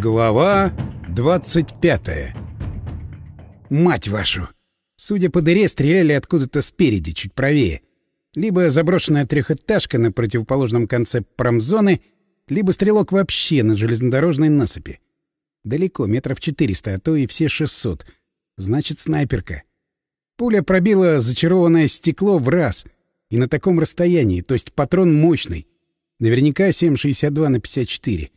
Глава 25 Мать вашу! Судя по дыре, стреляли откуда-то спереди, чуть правее. Либо заброшенная трехэтажка на противоположном конце промзоны, либо стрелок вообще на железнодорожной насыпи. Далеко, метров 400, а то и все 600. Значит, снайперка. Пуля пробила зачарованное стекло в раз. И на таком расстоянии, то есть патрон мощный. Наверняка 7,62 на 54.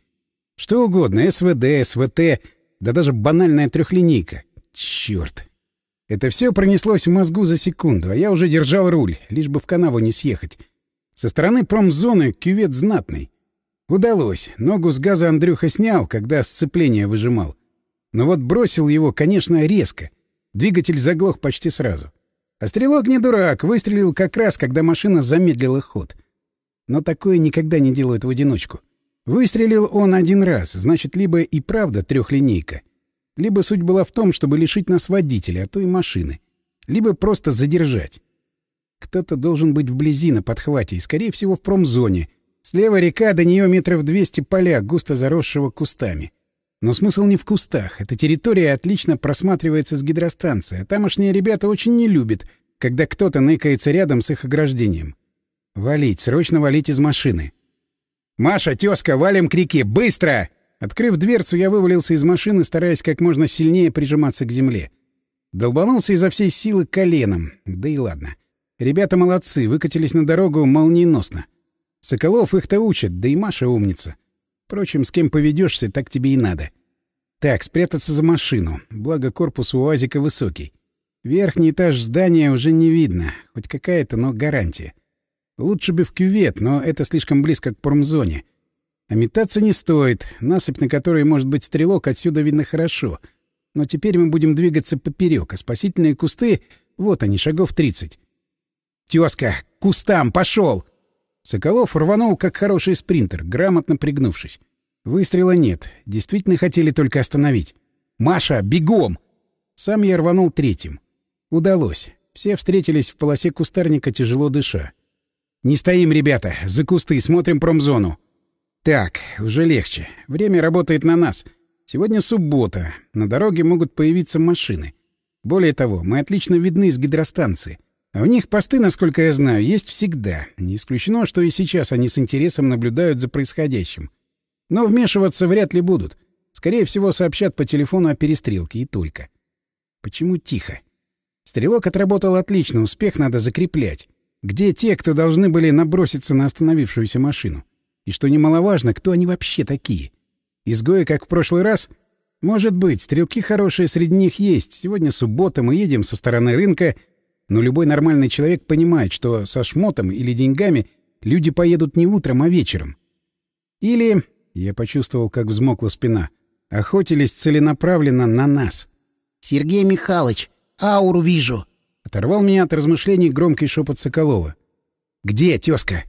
Что угодно, СВД, СВТ, да даже банальная трехлинейка. Черт. Это все пронеслось в мозгу за секунду, а я уже держал руль, лишь бы в канаву не съехать. Со стороны промзоны кювет знатный. Удалось. Ногу с газа Андрюха снял, когда сцепление выжимал. Но вот бросил его, конечно, резко. Двигатель заглох почти сразу. А стрелок не дурак, выстрелил как раз, когда машина замедлила ход. Но такое никогда не делают в одиночку. Выстрелил он один раз, значит, либо и правда трехлинейка, либо суть была в том, чтобы лишить нас водителя, а то и машины, либо просто задержать. Кто-то должен быть вблизи на подхвате, и, скорее всего, в промзоне. Слева река, до нее метров двести поля, густо заросшего кустами. Но смысл не в кустах. Эта территория отлично просматривается с гидростанции, а тамошние ребята очень не любят, когда кто-то ныкается рядом с их ограждением. Валить, срочно валить из машины. «Маша, тезка, валим к реке! Быстро!» Открыв дверцу, я вывалился из машины, стараясь как можно сильнее прижиматься к земле. Долбанулся изо всей силы коленом. Да и ладно. Ребята молодцы, выкатились на дорогу молниеносно. Соколов их-то учат, да и Маша умница. Впрочем, с кем поведешься, так тебе и надо. Так, спрятаться за машину. Благо корпус у УАЗика высокий. Верхний этаж здания уже не видно. Хоть какая-то, но гарантия. Лучше бы в кювет, но это слишком близко к промзоне. А метаться не стоит. Насыпь, на которой может быть стрелок, отсюда видно хорошо. Но теперь мы будем двигаться поперек, а спасительные кусты... Вот они, шагов тридцать. «Тезка, к кустам! Пошел!» Соколов рванул, как хороший спринтер, грамотно пригнувшись. Выстрела нет. Действительно хотели только остановить. «Маша, бегом!» Сам я рванул третьим. Удалось. Все встретились в полосе кустарника, тяжело дыша. «Не стоим, ребята! За кусты, смотрим промзону!» «Так, уже легче. Время работает на нас. Сегодня суббота. На дороге могут появиться машины. Более того, мы отлично видны с гидростанции. А у них посты, насколько я знаю, есть всегда. Не исключено, что и сейчас они с интересом наблюдают за происходящим. Но вмешиваться вряд ли будут. Скорее всего, сообщат по телефону о перестрелке и только. Почему тихо? Стрелок отработал отлично, успех надо закреплять. Где те, кто должны были наброситься на остановившуюся машину? И что немаловажно, кто они вообще такие? Изгои, как в прошлый раз? Может быть, стрелки хорошие среди них есть. Сегодня суббота, мы едем со стороны рынка, но любой нормальный человек понимает, что со шмотом или деньгами люди поедут не утром, а вечером. Или, я почувствовал, как взмокла спина, охотились целенаправленно на нас. «Сергей Михайлович, ауру вижу!» Оторвал меня от размышлений громкий шепот Соколова. «Где, тезка?»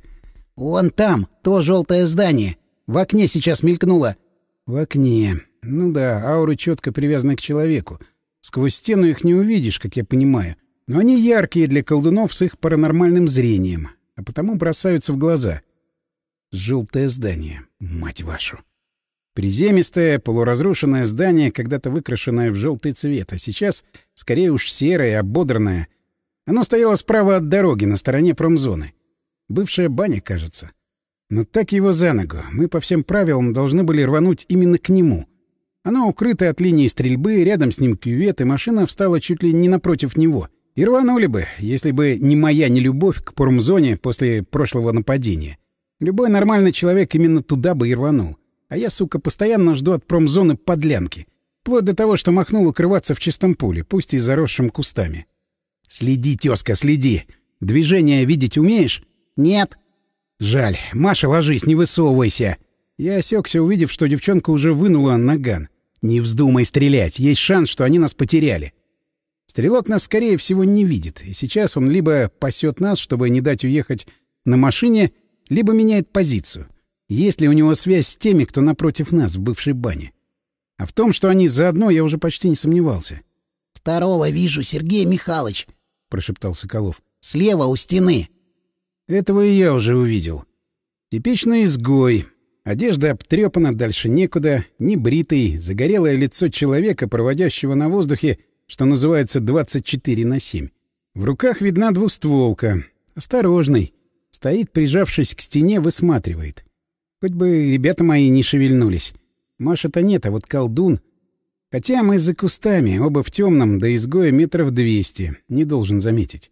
«Вон там, то желтое здание. В окне сейчас мелькнуло». «В окне. Ну да, ауры четко привязаны к человеку. Сквозь стену их не увидишь, как я понимаю. Но они яркие для колдунов с их паранормальным зрением, а потому бросаются в глаза. Желтое здание, мать вашу. Приземистое, полуразрушенное здание, когда-то выкрашенное в желтый цвет, а сейчас скорее уж серое, ободранное. Оно стояло справа от дороги, на стороне промзоны. Бывшая баня, кажется. Но так его за ногу. Мы по всем правилам должны были рвануть именно к нему. Оно укрыто от линии стрельбы, рядом с ним кювет, и машина встала чуть ли не напротив него. И рванули бы, если бы не моя нелюбовь к промзоне после прошлого нападения. Любой нормальный человек именно туда бы и рванул. А я, сука, постоянно жду от промзоны подлянки. Вплоть до того, что махнул укрываться в чистом поле, пусть и заросшим кустами. «Следи, тезка, следи! Движение видеть умеешь?» «Нет». «Жаль. Маша, ложись, не высовывайся!» Я осекся, увидев, что девчонка уже вынула наган. «Не вздумай стрелять. Есть шанс, что они нас потеряли». Стрелок нас, скорее всего, не видит, и сейчас он либо пасет нас, чтобы не дать уехать на машине, либо меняет позицию. Есть ли у него связь с теми, кто напротив нас в бывшей бане? А в том, что они заодно, я уже почти не сомневался. — Второго вижу, Сергей Михайлович, — прошептал Соколов. — Слева у стены. Этого и я уже увидел. Типичный изгой. Одежда обтрепана, дальше некуда, не бритый, загорелое лицо человека, проводящего на воздухе, что называется 24 на 7. В руках видна двустволка. Осторожный. Стоит, прижавшись к стене, высматривает. Хоть бы ребята мои не шевельнулись. Маша-то нет, а вот колдун... Хотя мы за кустами, оба в темном, до изгоя метров двести, не должен заметить.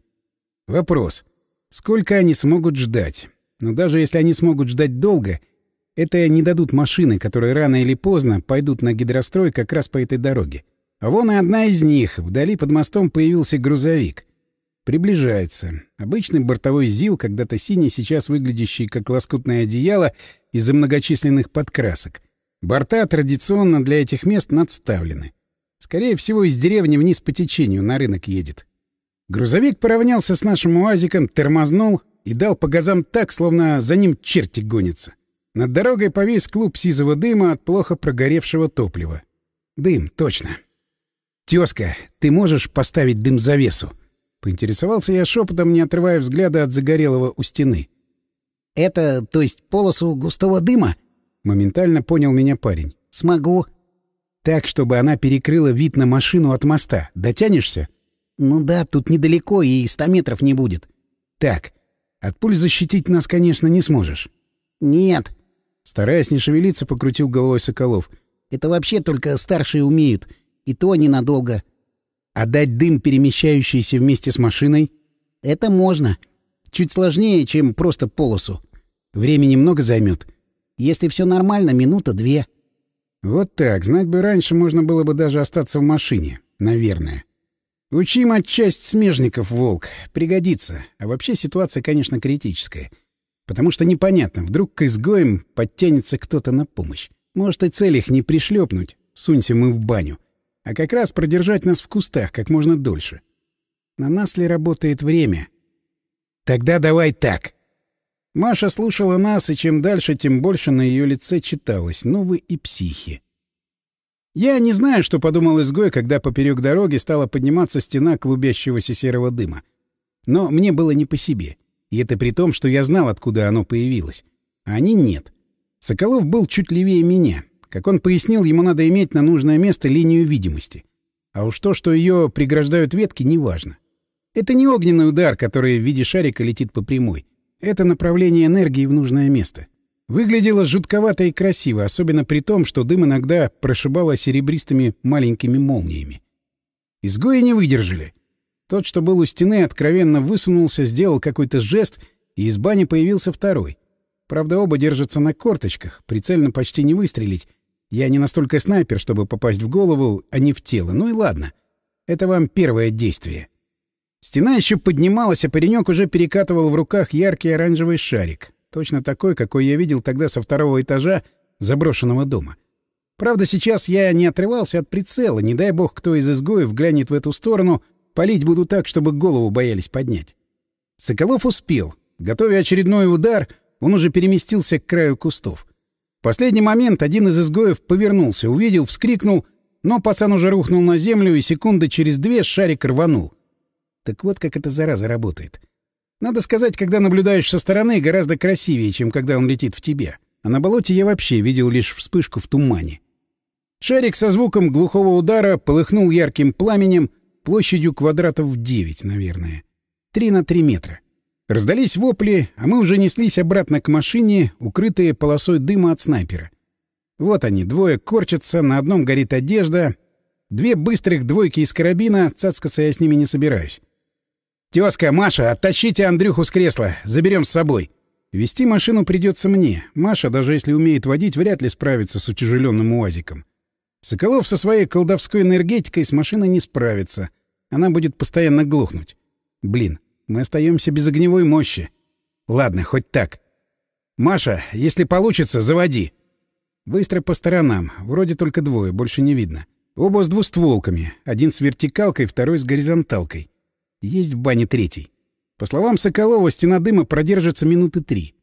Вопрос. Сколько они смогут ждать? Но даже если они смогут ждать долго, это не дадут машины, которые рано или поздно пойдут на гидрострой как раз по этой дороге. А вон и одна из них. Вдали под мостом появился грузовик. Приближается. Обычный бортовой ЗИЛ, когда-то синий, сейчас выглядящий как лоскутное одеяло из-за многочисленных подкрасок — Борта традиционно для этих мест надставлены. Скорее всего, из деревни вниз по течению на рынок едет. Грузовик поравнялся с нашим УАЗиком, тормознул и дал по газам так, словно за ним черти гонятся. Над дорогой повис клуб сизого дыма от плохо прогоревшего топлива. Дым, точно. «Тезка, ты можешь поставить дым завесу?» Поинтересовался я шепотом, не отрывая взгляда от загорелого у стены. «Это, то есть полосу густого дыма?» Моментально понял меня парень. «Смогу». «Так, чтобы она перекрыла вид на машину от моста. Дотянешься?» «Ну да, тут недалеко и ста метров не будет». «Так, от пуль защитить нас, конечно, не сможешь». «Нет». Стараясь не шевелиться, покрутил головой Соколов. «Это вообще только старшие умеют. И то ненадолго». «А дать дым, перемещающийся вместе с машиной?» «Это можно. Чуть сложнее, чем просто полосу». «Времени много займет?» Если все нормально, минута-две. Вот так. Знать бы раньше, можно было бы даже остаться в машине. Наверное. Учим отчасть смежников, волк. Пригодится. А вообще ситуация, конечно, критическая. Потому что непонятно, вдруг к изгоям подтянется кто-то на помощь. Может, и цель их не пришлепнуть, сунься мы в баню, а как раз продержать нас в кустах как можно дольше. На нас ли работает время? Тогда давай так. Маша слушала нас, и чем дальше, тем больше на ее лице читалось «Ну вы и психи». Я не знаю, что подумал изгой, когда поперек дороги стала подниматься стена клубящегося серого дыма. Но мне было не по себе. И это при том, что я знал, откуда оно появилось. А они нет. Соколов был чуть левее меня. Как он пояснил, ему надо иметь на нужное место линию видимости. А уж то, что ее преграждают ветки, неважно. Это не огненный удар, который в виде шарика летит по прямой. Это направление энергии в нужное место. Выглядело жутковато и красиво, особенно при том, что дым иногда прошибало серебристыми маленькими молниями. Изгои не выдержали. Тот, что был у стены, откровенно высунулся, сделал какой-то жест, и из бани появился второй. Правда, оба держатся на корточках, прицельно почти не выстрелить. Я не настолько снайпер, чтобы попасть в голову, а не в тело. Ну и ладно. Это вам первое действие. Стена еще поднималась, а паренек уже перекатывал в руках яркий оранжевый шарик. Точно такой, какой я видел тогда со второго этажа заброшенного дома. Правда, сейчас я не отрывался от прицела. Не дай бог, кто из изгоев глянет в эту сторону, палить буду так, чтобы голову боялись поднять. Соколов успел. Готовя очередной удар, он уже переместился к краю кустов. В последний момент один из изгоев повернулся, увидел, вскрикнул, но пацан уже рухнул на землю, и секунды через две шарик рванул — так вот как эта зараза работает. Надо сказать, когда наблюдаешь со стороны, гораздо красивее, чем когда он летит в тебя. А на болоте я вообще видел лишь вспышку в тумане. Шарик со звуком глухого удара полыхнул ярким пламенем площадью квадратов в девять, наверное. Три на три метра. Раздались вопли, а мы уже неслись обратно к машине, укрытые полосой дыма от снайпера. Вот они, двое корчатся, на одном горит одежда. Две быстрых двойки из карабина, цацкаться я с ними не собираюсь. «Тезка, Маша, оттащите Андрюху с кресла. Заберем с собой». Вести машину придется мне. Маша, даже если умеет водить, вряд ли справится с утяжеленным УАЗиком. Соколов со своей колдовской энергетикой с машиной не справится. Она будет постоянно глохнуть. Блин, мы остаемся без огневой мощи. Ладно, хоть так. Маша, если получится, заводи. Быстро по сторонам. Вроде только двое, больше не видно. Оба с двустволками. Один с вертикалкой, второй с горизонталкой. Есть в бане третий. По словам Соколова, стена дыма продержится минуты три.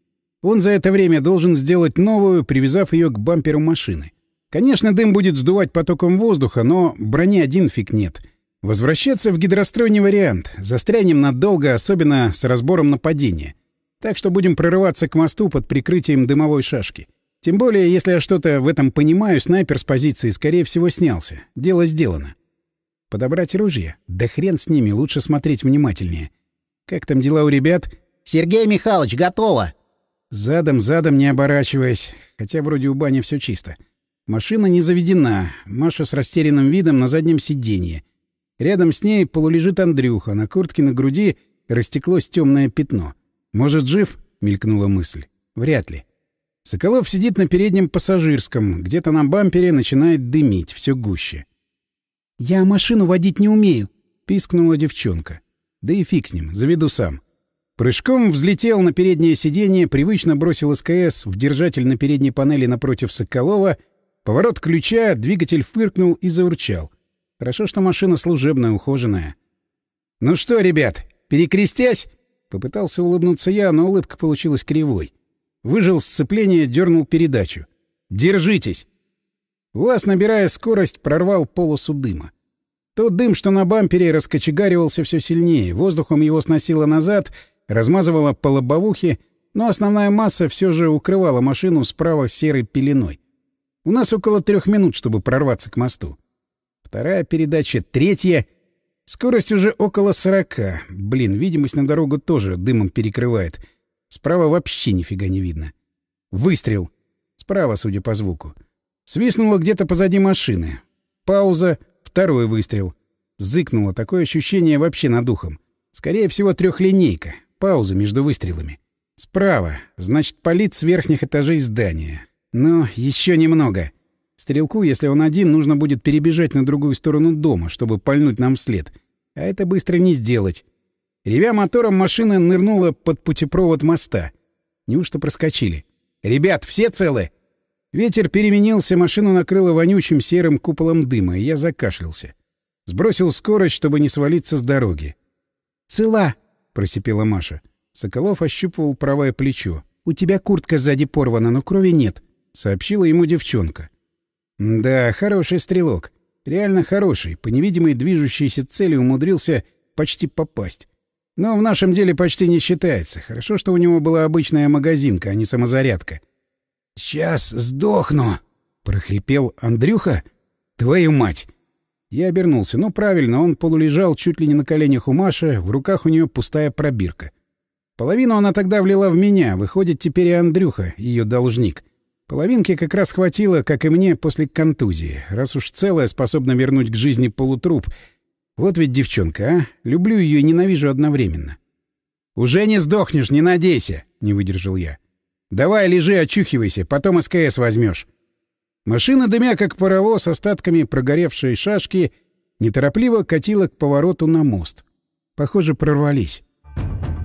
Он за это время должен сделать новую, привязав ее к бамперу машины. Конечно, дым будет сдувать потоком воздуха, но брони один фиг нет. Возвращаться в гидрострой не вариант. Застрянем надолго, особенно с разбором нападения. Так что будем прорываться к мосту под прикрытием дымовой шашки. Тем более, если я что-то в этом понимаю, снайпер с позиции, скорее всего, снялся. Дело сделано. Подобрать ружье? Да хрен с ними, лучше смотреть внимательнее. Как там дела у ребят? «Сергей Михайлович, готово!» Задом, задом, не оборачиваясь. Хотя вроде у бани все чисто. Машина не заведена. Маша с растерянным видом на заднем сиденье. Рядом с ней полулежит Андрюха. На куртке на груди растеклось темное пятно. «Может, жив?» — мелькнула мысль. «Вряд ли». Соколов сидит на переднем пассажирском. Где-то на бампере начинает дымить. Все гуще. «Я машину водить не умею», — пискнула девчонка. «Да и фиг с ним, заведу сам». Прыжком взлетел на переднее сиденье, привычно бросил СКС в держатель на передней панели напротив Соколова, поворот ключа, двигатель фыркнул и заурчал. Хорошо, что машина служебная, ухоженная. «Ну что, ребят, перекрестясь?» Попытался улыбнуться я, но улыбка получилась кривой. Выжил сцепление, дернул передачу. «Держитесь!» УАЗ, набирая скорость, прорвал полосу дыма. Тот дым, что на бампере, раскочегаривался все сильнее, воздухом его сносило назад, размазывало по лобовухе, но основная масса все же укрывала машину справа серой пеленой. У нас около трех минут, чтобы прорваться к мосту. Вторая передача, третья. Скорость уже около сорока. Блин, видимость на дорогу тоже дымом перекрывает. Справа вообще нифига не видно. Выстрел. Справа, судя по звуку. Свистнуло где-то позади машины. Пауза, второй выстрел. Зыкнуло, такое ощущение вообще над ухом. Скорее всего, трехлинейка. Пауза между выстрелами. Справа, значит, палит с верхних этажей здания. Но еще немного. Стрелку, если он один, нужно будет перебежать на другую сторону дома, чтобы пальнуть нам вслед. А это быстро не сделать. Ревя мотором, машина нырнула под путепровод моста. Неужто проскочили? «Ребят, все целы?» Ветер переменился, машину накрыло вонючим серым куполом дыма, и я закашлялся. Сбросил скорость, чтобы не свалиться с дороги. «Цела!» — просипела Маша. Соколов ощупывал правое плечо. «У тебя куртка сзади порвана, но крови нет», — сообщила ему девчонка. «Да, хороший стрелок. Реально хороший. По невидимой движущейся цели умудрился почти попасть. Но в нашем деле почти не считается. Хорошо, что у него была обычная магазинка, а не самозарядка. «Сейчас сдохну!» — прохрипел Андрюха. «Твою мать!» Я обернулся. Ну, правильно, он полулежал чуть ли не на коленях у Маши, в руках у нее пустая пробирка. Половину она тогда влила в меня, выходит, теперь и Андрюха, ее должник. Половинки как раз хватило, как и мне, после контузии. Раз уж целая способна вернуть к жизни полутруп. Вот ведь девчонка, а? Люблю ее и ненавижу одновременно. «Уже не сдохнешь, не надейся!» — не выдержал я. Давай, лежи, очухивайся, потом СКС возьмешь. Машина, дымя как паровоз, остатками прогоревшей шашки, неторопливо катила к повороту на мост. Похоже, прорвались.